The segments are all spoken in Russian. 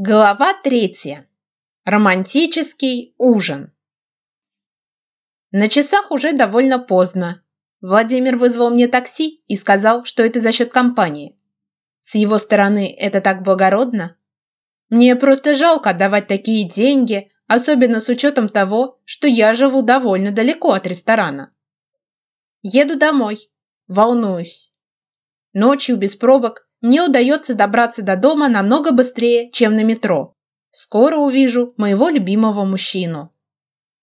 Глава третья. Романтический ужин. На часах уже довольно поздно. Владимир вызвал мне такси и сказал, что это за счет компании. С его стороны это так благородно. Мне просто жалко отдавать такие деньги, особенно с учетом того, что я живу довольно далеко от ресторана. Еду домой. Волнуюсь. Ночью без пробок мне удается добраться до дома намного быстрее, чем на метро. Скоро увижу моего любимого мужчину.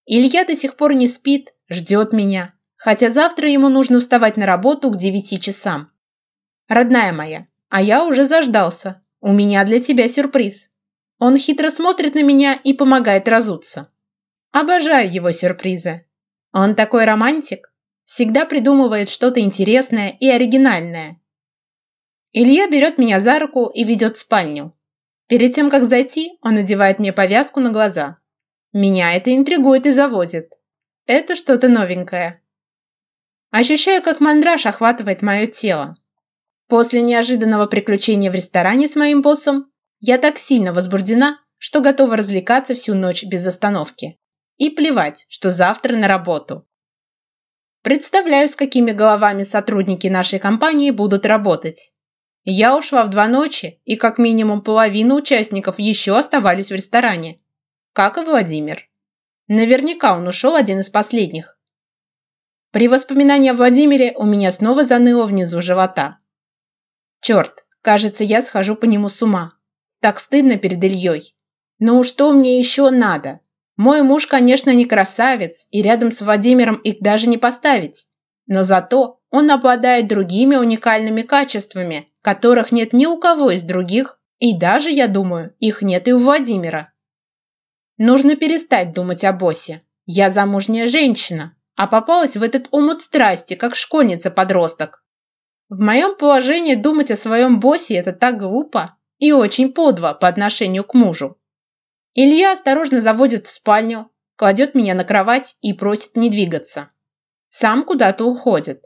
Илья до сих пор не спит, ждет меня, хотя завтра ему нужно вставать на работу к 9 часам. Родная моя, а я уже заждался. У меня для тебя сюрприз. Он хитро смотрит на меня и помогает разуться. Обожаю его сюрпризы. Он такой романтик, всегда придумывает что-то интересное и оригинальное, Илья берет меня за руку и ведет в спальню. Перед тем, как зайти, он надевает мне повязку на глаза. Меня это интригует и заводит. Это что-то новенькое. Ощущаю, как мандраж охватывает мое тело. После неожиданного приключения в ресторане с моим боссом я так сильно возбуждена, что готова развлекаться всю ночь без остановки. И плевать, что завтра на работу. Представляю, с какими головами сотрудники нашей компании будут работать. Я ушла в два ночи, и как минимум половина участников еще оставались в ресторане. Как и Владимир. Наверняка он ушел один из последних. При воспоминании о Владимире у меня снова заныло внизу живота. Черт, кажется, я схожу по нему с ума. Так стыдно перед Ильей. Ну что мне еще надо? Мой муж, конечно, не красавец, и рядом с Владимиром их даже не поставить. Но зато он обладает другими уникальными качествами, которых нет ни у кого из других, и даже, я думаю, их нет и у Владимира. Нужно перестать думать о боссе. Я замужняя женщина, а попалась в этот омут страсти, как школьница-подросток. В моем положении думать о своем боссе – это так глупо и очень подво, по отношению к мужу. Илья осторожно заводит в спальню, кладет меня на кровать и просит не двигаться. Сам куда-то уходит.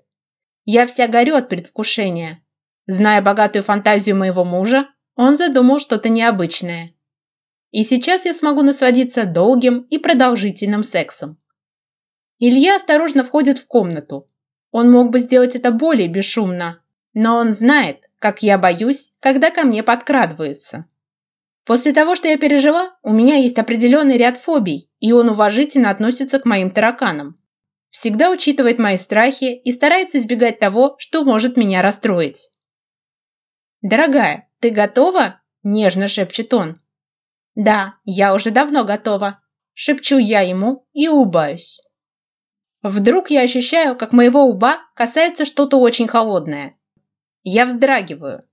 Я вся горю от предвкушения. Зная богатую фантазию моего мужа, он задумал что-то необычное. И сейчас я смогу насладиться долгим и продолжительным сексом. Илья осторожно входит в комнату. Он мог бы сделать это более бесшумно, но он знает, как я боюсь, когда ко мне подкрадываются. После того, что я пережила, у меня есть определенный ряд фобий, и он уважительно относится к моим тараканам всегда учитывает мои страхи и старается избегать того, что может меня расстроить. «Дорогая, ты готова?» – нежно шепчет он. «Да, я уже давно готова», – шепчу я ему и улыбаюсь. Вдруг я ощущаю, как моего уба касается что-то очень холодное. Я вздрагиваю.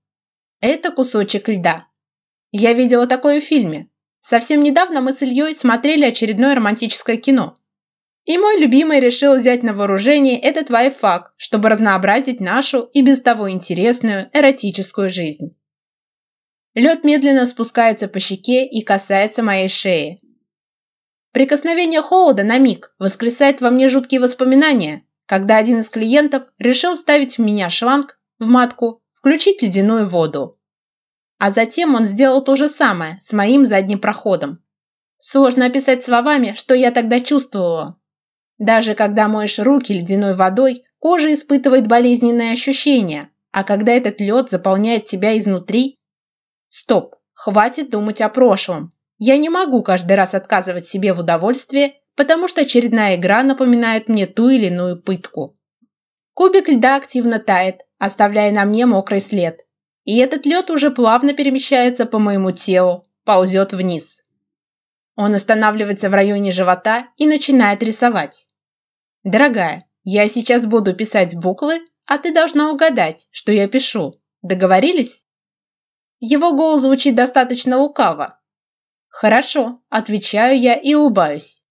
Это кусочек льда. Я видела такое в фильме. Совсем недавно мы с Ильей смотрели очередное романтическое кино – и мой любимый решил взять на вооружение этот лайфхак, чтобы разнообразить нашу и без того интересную эротическую жизнь. Лед медленно спускается по щеке и касается моей шеи. Прикосновение холода на миг воскресает во мне жуткие воспоминания, когда один из клиентов решил вставить в меня шланг, в матку, включить ледяную воду. А затем он сделал то же самое с моим задним проходом. Сложно описать словами, что я тогда чувствовала, даже когда моешь руки ледяной водой, кожа испытывает болезненные ощущения, а когда этот лед заполняет тебя изнутри... Стоп, хватит думать о прошлом. Я не могу каждый раз отказывать себе в удовольствии, потому что очередная игра напоминает мне ту или иную пытку. Кубик льда активно тает, оставляя на мне мокрый след. И этот лед уже плавно перемещается по моему телу, ползет вниз. Он останавливается в районе живота и начинает рисовать. «Дорогая, я сейчас буду писать буквы, а ты должна угадать, что я пишу. Договорились?» Его голос звучит достаточно лукаво. «Хорошо», – отвечаю я и улыбаюсь.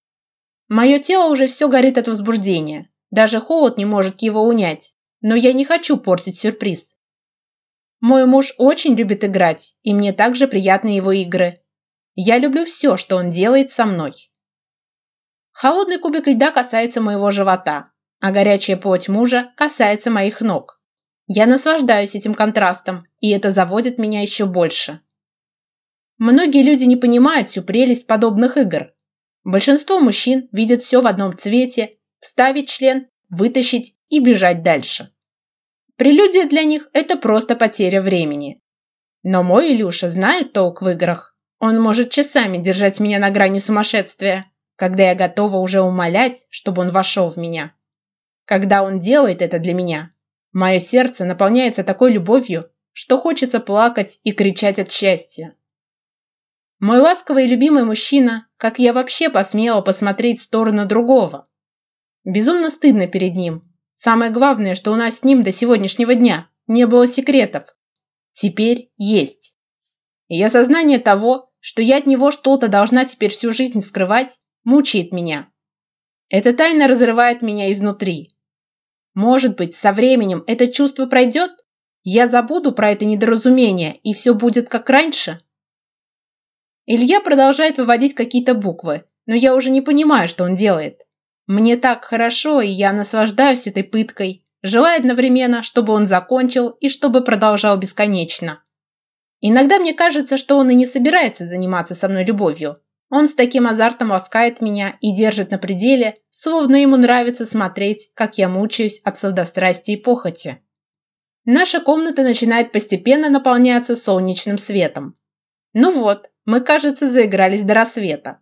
Мое тело уже все горит от возбуждения. Даже холод не может его унять. Но я не хочу портить сюрприз. Мой муж очень любит играть, и мне также приятны его игры. Я люблю все, что он делает со мной. Холодный кубик льда касается моего живота, а горячая плоть мужа касается моих ног. Я наслаждаюсь этим контрастом, и это заводит меня еще больше. Многие люди не понимают всю прелесть подобных игр. Большинство мужчин видят все в одном цвете, вставить член, вытащить и бежать дальше. Прелюдия для них – это просто потеря времени. Но мой Илюша знает толк в играх. Он может часами держать меня на грани сумасшествия, когда я готова уже умолять, чтобы он вошел в меня. Когда он делает это для меня, мое сердце наполняется такой любовью, что хочется плакать и кричать от счастья. Мой ласковый и любимый мужчина, как я вообще посмела посмотреть в сторону другого. Безумно стыдно перед ним. Самое главное, что у нас с ним до сегодняшнего дня не было секретов. Теперь есть. И я того, что я от него что-то должна теперь всю жизнь скрывать, мучает меня. Эта тайна разрывает меня изнутри. Может быть, со временем это чувство пройдет? Я забуду про это недоразумение, и все будет как раньше? Илья продолжает выводить какие-то буквы, но я уже не понимаю, что он делает. Мне так хорошо, и я наслаждаюсь этой пыткой, желая одновременно, чтобы он закончил и чтобы продолжал бесконечно. Иногда мне кажется, что он и не собирается заниматься со мной любовью. Он с таким азартом ласкает меня и держит на пределе, словно ему нравится смотреть, как я мучаюсь от сладострастия и похоти. Наша комната начинает постепенно наполняться солнечным светом. Ну вот, мы, кажется, заигрались до рассвета.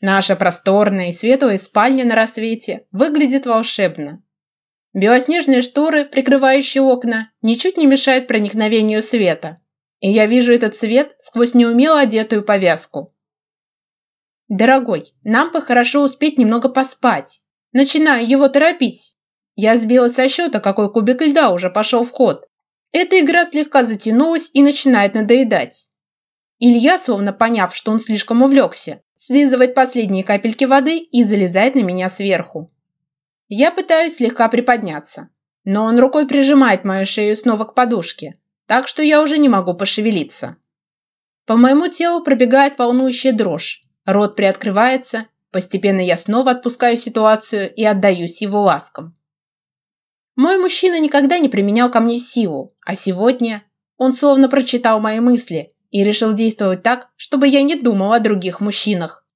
Наша просторная и светлая спальня на рассвете выглядит волшебно. Белоснежные шторы, прикрывающие окна, ничуть не мешают проникновению света – и я вижу этот свет сквозь неумело одетую повязку. Дорогой, нам бы хорошо успеть немного поспать. Начинаю его торопить. Я сбила со счета, какой кубик льда уже пошел в ход. Эта игра слегка затянулась и начинает надоедать. Илья, словно поняв, что он слишком увлекся, слизывает последние капельки воды и залезает на меня сверху. Я пытаюсь слегка приподняться, но он рукой прижимает мою шею снова к подушке, так что я уже не могу пошевелиться. По моему телу пробегает волнующая дрожь, рот приоткрывается, постепенно я снова отпускаю ситуацию и отдаюсь его ласкам. Мой мужчина никогда не применял ко мне силу, а сегодня он словно прочитал мои мысли и решил действовать так, чтобы я не думал о других мужчинах.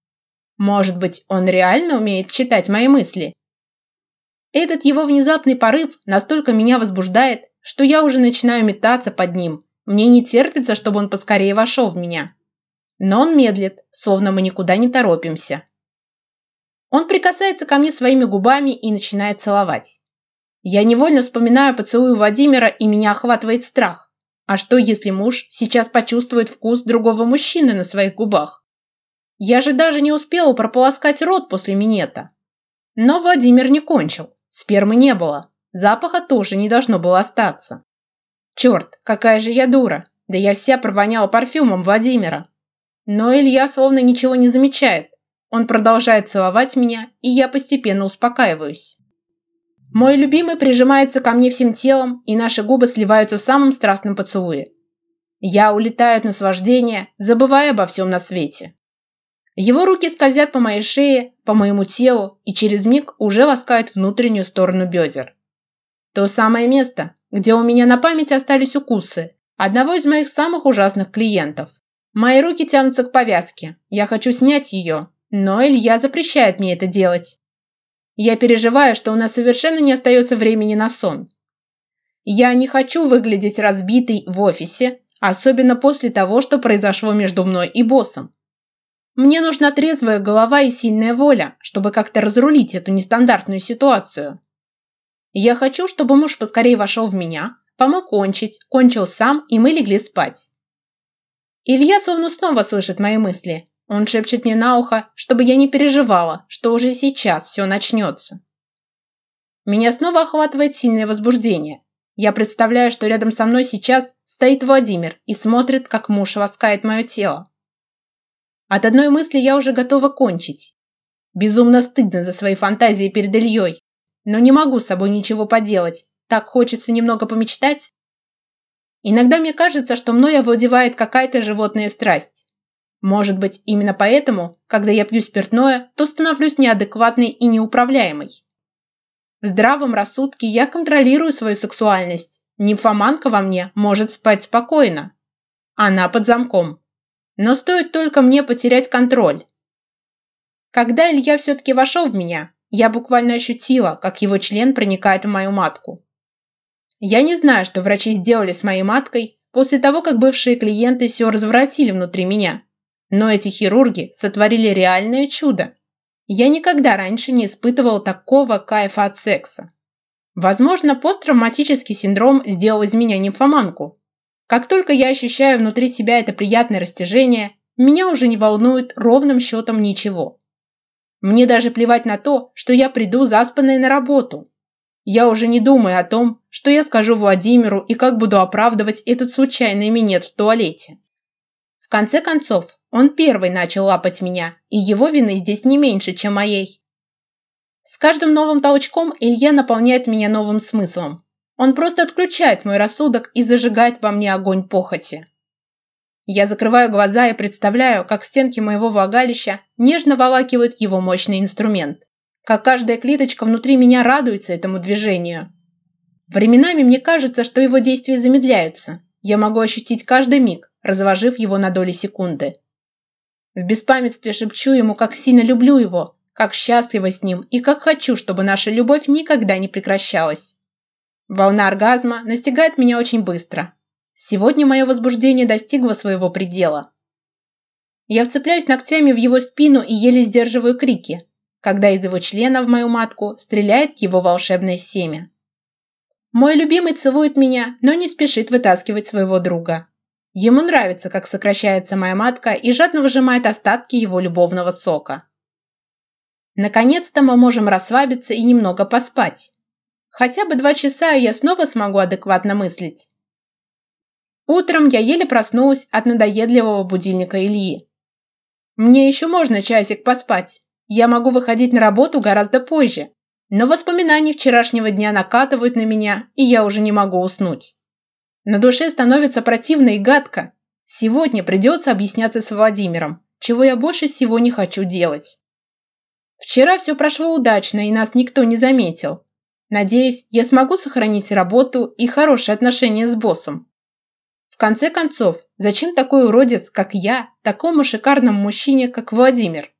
Может быть, он реально умеет читать мои мысли? Этот его внезапный порыв настолько меня возбуждает, что я уже начинаю метаться под ним. Мне не терпится, чтобы он поскорее вошел в меня. Но он медлит, словно мы никуда не торопимся. Он прикасается ко мне своими губами и начинает целовать. Я невольно вспоминаю поцелуй Владимира, и меня охватывает страх. А что, если муж сейчас почувствует вкус другого мужчины на своих губах? Я же даже не успела прополоскать рот после минета. Но Владимир не кончил, спермы не было. Запаха тоже не должно было остаться. Черт, какая же я дура! Да я вся провоняла парфюмом Владимира. Но Илья словно ничего не замечает. Он продолжает целовать меня, и я постепенно успокаиваюсь. Мой любимый прижимается ко мне всем телом, и наши губы сливаются в самом страстном поцелуе. Я улетаю от наслаждения, забывая обо всем на свете. Его руки скользят по моей шее, по моему телу и через миг уже ласкают внутреннюю сторону бедер. То самое место, где у меня на память остались укусы одного из моих самых ужасных клиентов. Мои руки тянутся к повязке. Я хочу снять ее, но Илья запрещает мне это делать. Я переживаю, что у нас совершенно не остается времени на сон. Я не хочу выглядеть разбитой в офисе, особенно после того, что произошло между мной и боссом. Мне нужна трезвая голова и сильная воля, чтобы как-то разрулить эту нестандартную ситуацию. Я хочу, чтобы муж поскорее вошел в меня, помог кончить, кончил сам, и мы легли спать. Илья словно снова слышит мои мысли. Он шепчет мне на ухо, чтобы я не переживала, что уже сейчас все начнется. Меня снова охватывает сильное возбуждение. Я представляю, что рядом со мной сейчас стоит Владимир и смотрит, как муж ласкает мое тело. От одной мысли я уже готова кончить. Безумно стыдно за свои фантазии перед Ильей но не могу с собой ничего поделать. Так хочется немного помечтать. Иногда мне кажется, что мною овладевает какая-то животная страсть. Может быть, именно поэтому, когда я пью спиртное, то становлюсь неадекватной и неуправляемой. В здравом рассудке я контролирую свою сексуальность. Нимфоманка во мне может спать спокойно. Она под замком. Но стоит только мне потерять контроль. Когда Илья все-таки вошел в меня, я буквально ощутила, как его член проникает в мою матку. Я не знаю, что врачи сделали с моей маткой после того, как бывшие клиенты все разворотили внутри меня. Но эти хирурги сотворили реальное чудо. Я никогда раньше не испытывал такого кайфа от секса. Возможно, посттравматический синдром сделал из меня нимфоманку. Как только я ощущаю внутри себя это приятное растяжение, меня уже не волнует ровным счетом ничего. Мне даже плевать на то, что я приду заспанной на работу. Я уже не думаю о том, что я скажу Владимиру и как буду оправдывать этот случайный минет в туалете. В конце концов, он первый начал лапать меня, и его вины здесь не меньше, чем моей. С каждым новым толчком Илья наполняет меня новым смыслом. Он просто отключает мой рассудок и зажигает во мне огонь похоти. Я закрываю глаза и представляю, как стенки моего влагалища нежно волакивают его мощный инструмент, как каждая клеточка внутри меня радуется этому движению. Временами мне кажется, что его действия замедляются. Я могу ощутить каждый миг, разложив его на доли секунды. В беспамятстве шепчу ему, как сильно люблю его, как счастлива с ним и как хочу, чтобы наша любовь никогда не прекращалась. Волна оргазма настигает меня очень быстро, Сегодня мое возбуждение достигло своего предела. Я вцепляюсь ногтями в его спину и еле сдерживаю крики, когда из его члена в мою матку стреляет его волшебное семя. Мой любимый целует меня, но не спешит вытаскивать своего друга. Ему нравится, как сокращается моя матка и жадно выжимает остатки его любовного сока. Наконец-то мы можем расслабиться и немного поспать. Хотя бы два часа, я снова смогу адекватно мыслить. Утром я еле проснулась от надоедливого будильника Ильи. Мне еще можно часик поспать. Я могу выходить на работу гораздо позже. Но воспоминания вчерашнего дня накатывают на меня, и я уже не могу уснуть. На душе становится противно и гадко. Сегодня придется объясняться с Владимиром, чего я больше всего не хочу делать. Вчера все прошло удачно, и нас никто не заметил. Надеюсь, я смогу сохранить работу и хорошие отношения с боссом. В конце концов, зачем такой уродец, как я, такому шикарному мужчине, как Владимир?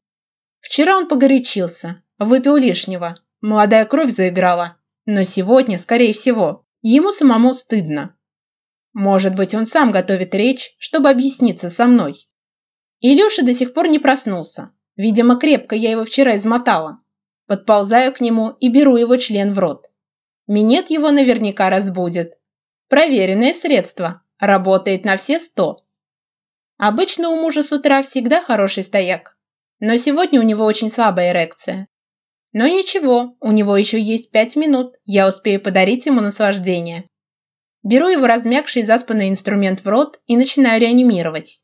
Вчера он погорячился, выпил лишнего, молодая кровь заиграла, но сегодня, скорее всего, ему самому стыдно. Может быть, он сам готовит речь, чтобы объясниться со мной. Илюша до сих пор не проснулся. Видимо, крепко я его вчера измотала. Подползаю к нему и беру его член в рот. Минет его наверняка разбудит. Проверенное средство. Работает на все сто. Обычно у мужа с утра всегда хороший стояк, но сегодня у него очень слабая эрекция. Но ничего, у него еще есть пять минут, я успею подарить ему наслаждение. Беру его размягший заспанный инструмент в рот и начинаю реанимировать.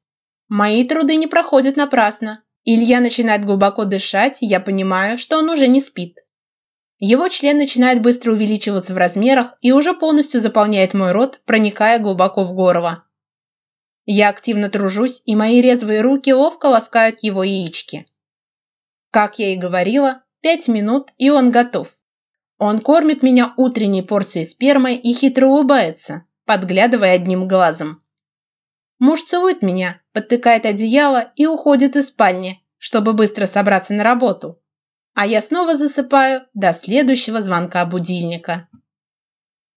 Мои труды не проходят напрасно. Илья начинает глубоко дышать, я понимаю, что он уже не спит. Его член начинает быстро увеличиваться в размерах и уже полностью заполняет мой рот, проникая глубоко в горло. Я активно тружусь, и мои резвые руки ловко ласкают его яички. Как я и говорила, пять минут, и он готов. Он кормит меня утренней порцией спермы и хитро улыбается, подглядывая одним глазом. Муж целует меня, подтыкает одеяло и уходит из спальни, чтобы быстро собраться на работу а я снова засыпаю до следующего звонка будильника.